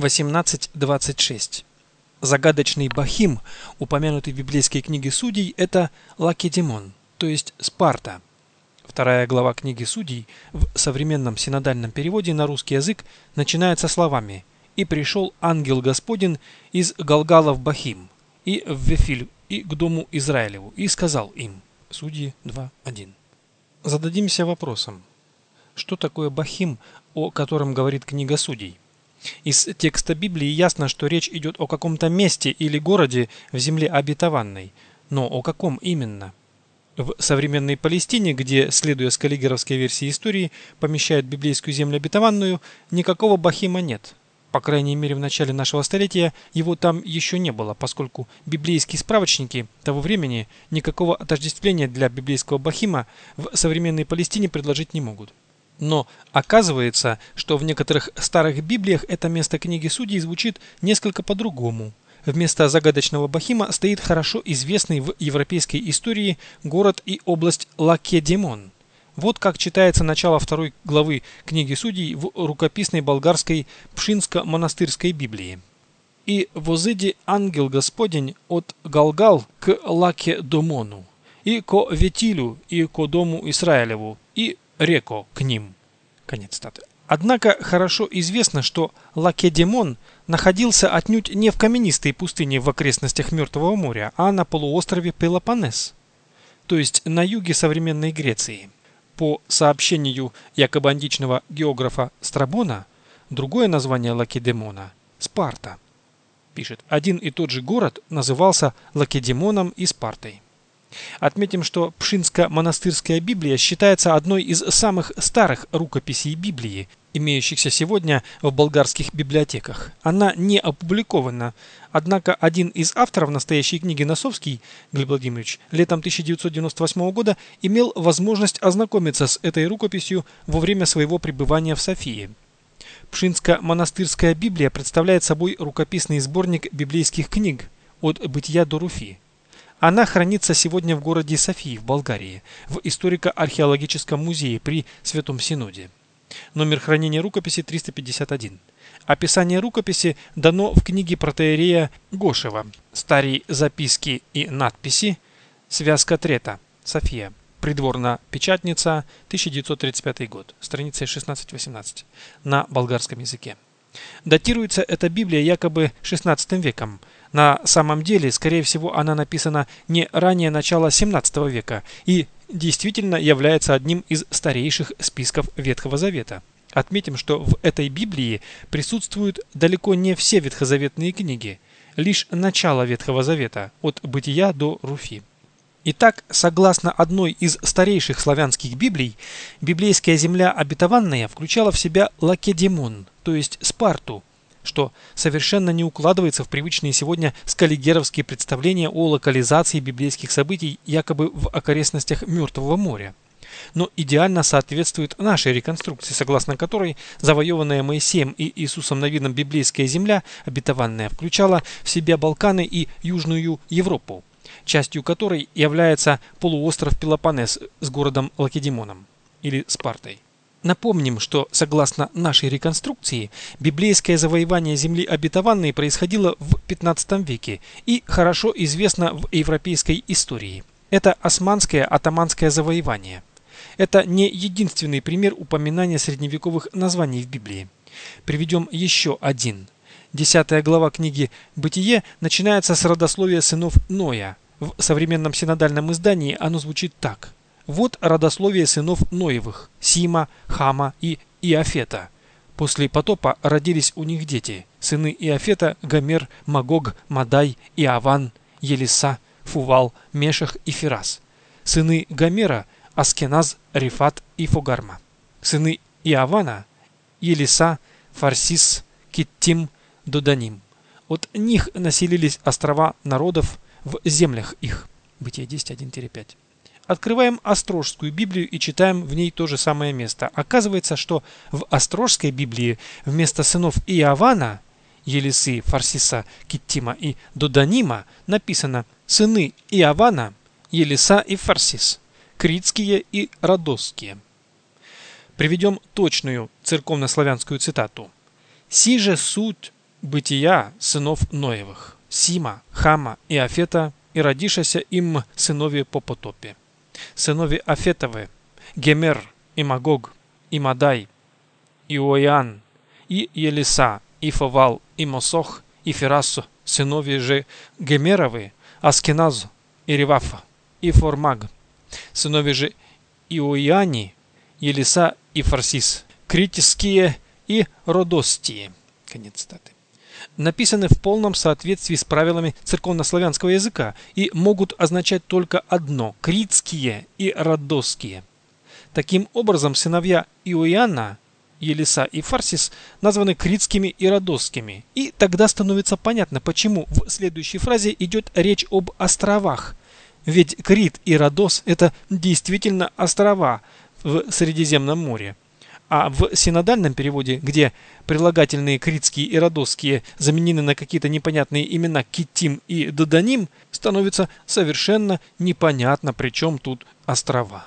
18.26. Загадочный Бахим, упомянутый в библейской книге Судей, это Лакедемон, то есть Спарта. Вторая глава книги Судей в современном синодальном переводе на русский язык начинается словами «И пришел ангел Господень из Галгала в Бахим, и в Вефиль, и к дому Израилеву, и сказал им». Судьи 2.1. Зададимся вопросом, что такое Бахим, о котором говорит книга Судей? Из текста Библии ясно, что речь идет о каком-то месте или городе в земле обетованной. Но о каком именно? В современной Палестине, где, следуя скаллигеровской версии истории, помещают библейскую землю обетованную, никакого Бахима нет. По крайней мере, в начале нашего столетия его там еще не было, поскольку библейские справочники того времени никакого отождествления для библейского Бахима в современной Палестине предложить не могут. Но оказывается, что в некоторых старых Библиях это место книги Судей звучит несколько по-другому. Вместо загадочного Бахима стоит хорошо известный в европейской истории город и область Лакедемон. Вот как читается начало второй главы книги Судей в рукописной болгарской Пшинско-монастырской Библии. «И возыди ангел Господень от Галгал к Лакедомону, и ко Ветилю, и ко дому Израилеву, и Реко к ним. Конец статы. Однако хорошо известно, что Лакедемон находился отнюдь не в каменистой пустыне в окрестностях Мертвого моря, а на полуострове Пелопоннес, то есть на юге современной Греции. По сообщению якобы античного географа Страбона, другое название Лакедемона – Спарта. Пишет, один и тот же город назывался Лакедемоном и Спартой. Отметим, что Пшинско-монастырская Библия считается одной из самых старых рукописей Библии, имеющихся сегодня в болгарских библиотеках. Она не опубликована, однако один из авторов настоящей книги Носовский, Глеб Владимирович, летом 1998 года имел возможность ознакомиться с этой рукописью во время своего пребывания в Софии. Пшинско-монастырская Библия представляет собой рукописный сборник библейских книг от Бытия до Руфи. Она хранится сегодня в городе Софии в Болгарии, в историко-археологическом музее при Святом Синоде. Номер хранения рукописи 351. Описание рукописи дано в книге протеерея Гошева. Старые записки и надписи. Связка Трета. София. Придворная печатница. 1935 год. Страница 16-18. На болгарском языке. Датируется эта Библия якобы XVI веком. На самом деле, скорее всего, она написана не ранее начала 17 века и действительно является одним из старейших списков Ветхого Завета. Отметим, что в этой Библии присутствуют далеко не все ветхозаветные книги, лишь начало Ветхого Завета, от Бытия до Руфи. Итак, согласно одной из старейших славянских Библий, библейская земля обетованная включала в себя Лакедемон, то есть Спарту, что совершенно не укладывается в привычные сегодня скаллигеровские представления о локализации библейских событий якобы в окрестностях Мертвого моря. Но идеально соответствует нашей реконструкции, согласно которой завоеванная Моисеем и Иисусом Новином библейская земля, обетованная, включала в себя Балканы и Южную Европу, частью которой является полуостров Пелопоннес с городом Лакедемоном или Спартой. Напомним, что, согласно нашей реконструкции, библейское завоевание земли обетованной происходило в 15 веке и хорошо известно в европейской истории. Это османское атаманское завоевание. Это не единственный пример упоминания средневековых названий в Библии. Приведем еще один. Десятая глава книги «Бытие» начинается с родословия сынов Ноя. В современном синодальном издании оно звучит так – вот родословие сынов Ноевых – Сима, Хама и Иофета. После потопа родились у них дети – сыны Иофета – Гомер, Магог, Мадай, Иаван, Елиса, Фувал, Мешах и Фирас. Сыны Гомера – Аскеназ, Рифат и Фугарма. Сыны Иавана – Елиса, Фарсис, Киттим, Доданим. От них населились острова народов в землях их. Бытие 10.1-5. Открываем Острожскую Библию и читаем в ней то же самое место. Оказывается, что в Острожской Библии вместо сынов Иована, Елисы, Фарсиса, Киттима и Доданима написано сыны Иована, Елиса и Фарсис, критские и родосские. Приведем точную церковно-славянскую цитату. «Си же суть бытия сынов Ноевых, Сима, Хама и Афета, и родишася им сынові по потопі Сынові Афетові, Гемер, и Магог, и Мадай, и Оян, и Елиса, и Фовал, и Мосох, и Ферасу, сынові же Гемерові, Аскеназу, и Ревафа, и Формаг, сынові же Иоиани, Елиса и Фарсис, критические и родостие. Конец цитаты. Написаны в полном соответствии с правилами церковнославянского языка и могут означать только одно – критские и родосские. Таким образом, сыновья Иоиана, Елиса и Фарсис названы критскими и родосскими. И тогда становится понятно, почему в следующей фразе идет речь об островах. Ведь Крит и Родос – это действительно острова в Средиземном море. А в синодальном переводе, где прилагательные критские и родосские заменены на какие-то непонятные имена Китим и Доданим, становится совершенно непонятно, при чем тут острова.